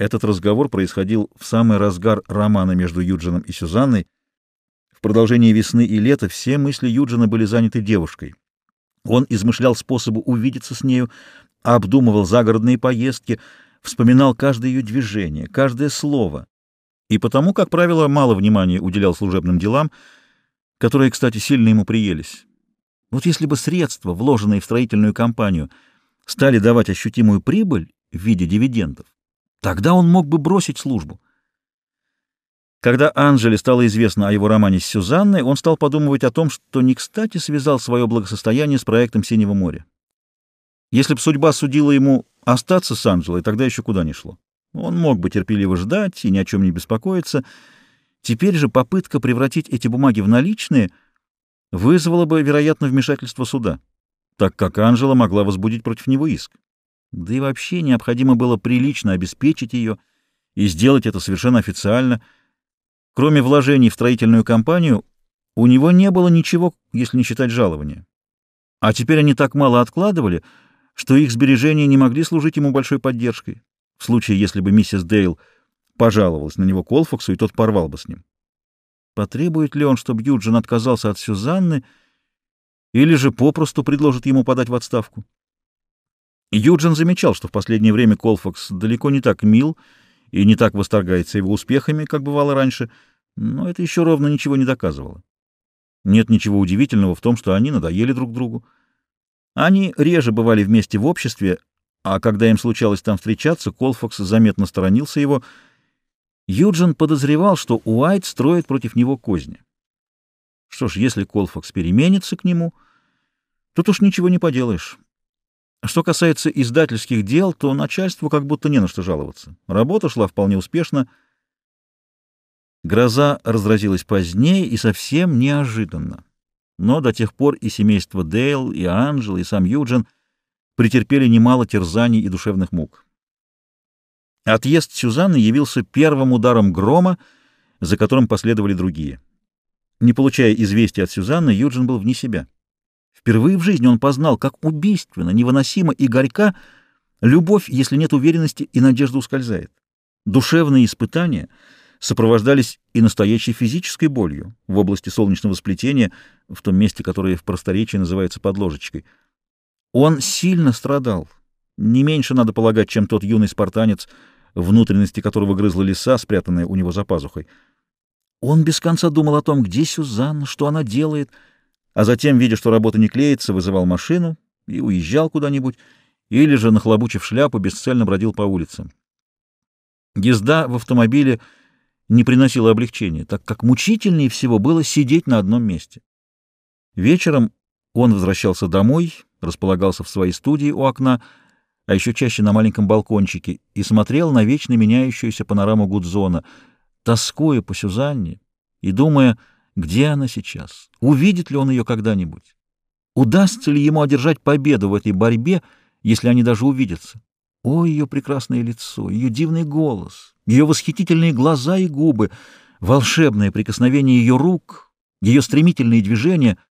Этот разговор происходил в самый разгар романа между Юджином и Сюзанной. В продолжении весны и лета все мысли Юджина были заняты девушкой. Он измышлял способы увидеться с нею, обдумывал загородные поездки, вспоминал каждое ее движение, каждое слово. И потому, как правило, мало внимания уделял служебным делам, которые, кстати, сильно ему приелись. Вот если бы средства, вложенные в строительную компанию, стали давать ощутимую прибыль в виде дивидендов, тогда он мог бы бросить службу. Когда Анжеле стало известно о его романе с Сюзанной, он стал подумывать о том, что не кстати связал свое благосостояние с проектом «Синего моря». Если бы судьба судила ему остаться с Анжелой, тогда еще куда ни шло. Он мог бы терпеливо ждать и ни о чем не беспокоиться. Теперь же попытка превратить эти бумаги в наличные вызвала бы, вероятно, вмешательство суда, так как Анжела могла возбудить против него иск. Да и вообще необходимо было прилично обеспечить ее и сделать это совершенно официально — Кроме вложений в строительную компанию, у него не было ничего, если не считать жалования. А теперь они так мало откладывали, что их сбережения не могли служить ему большой поддержкой, в случае, если бы миссис Дейл пожаловалась на него Колфаксу, и тот порвал бы с ним. Потребует ли он, чтобы Юджин отказался от Сюзанны, или же попросту предложит ему подать в отставку? Юджин замечал, что в последнее время Колфакс далеко не так мил, и не так восторгается его успехами, как бывало раньше, но это еще ровно ничего не доказывало. Нет ничего удивительного в том, что они надоели друг другу. Они реже бывали вместе в обществе, а когда им случалось там встречаться, Колфакс заметно сторонился его. Юджин подозревал, что Уайт строит против него козни. Что ж, если Колфакс переменится к нему, тут уж ничего не поделаешь. Что касается издательских дел, то начальству как будто не на что жаловаться. Работа шла вполне успешно. Гроза разразилась позднее и совсем неожиданно. Но до тех пор и семейство Дейл, и Анджел, и сам Юджин претерпели немало терзаний и душевных мук. Отъезд Сюзанны явился первым ударом грома, за которым последовали другие. Не получая известия от Сюзанны, Юджин был вне себя. Впервые в жизни он познал, как убийственно, невыносимо и горька любовь, если нет уверенности, и надежда ускользает. Душевные испытания сопровождались и настоящей физической болью в области солнечного сплетения, в том месте, которое в просторечии называется подложечкой. Он сильно страдал, не меньше, надо полагать, чем тот юный спартанец, внутренности которого грызла лиса, спрятанная у него за пазухой. Он без конца думал о том, где Сюзанна, что она делает — а затем, видя, что работа не клеится, вызывал машину и уезжал куда-нибудь, или же, нахлобучив шляпу, бесцельно бродил по улицам. Езда в автомобиле не приносила облегчения, так как мучительнее всего было сидеть на одном месте. Вечером он возвращался домой, располагался в своей студии у окна, а еще чаще на маленьком балкончике, и смотрел на вечно меняющуюся панораму Гудзона, тоскуя по Сюзанне и думая, где она сейчас? Увидит ли он ее когда-нибудь? Удастся ли ему одержать победу в этой борьбе, если они даже увидятся? О, ее прекрасное лицо, ее дивный голос, ее восхитительные глаза и губы, волшебное прикосновение ее рук, ее стремительные движения —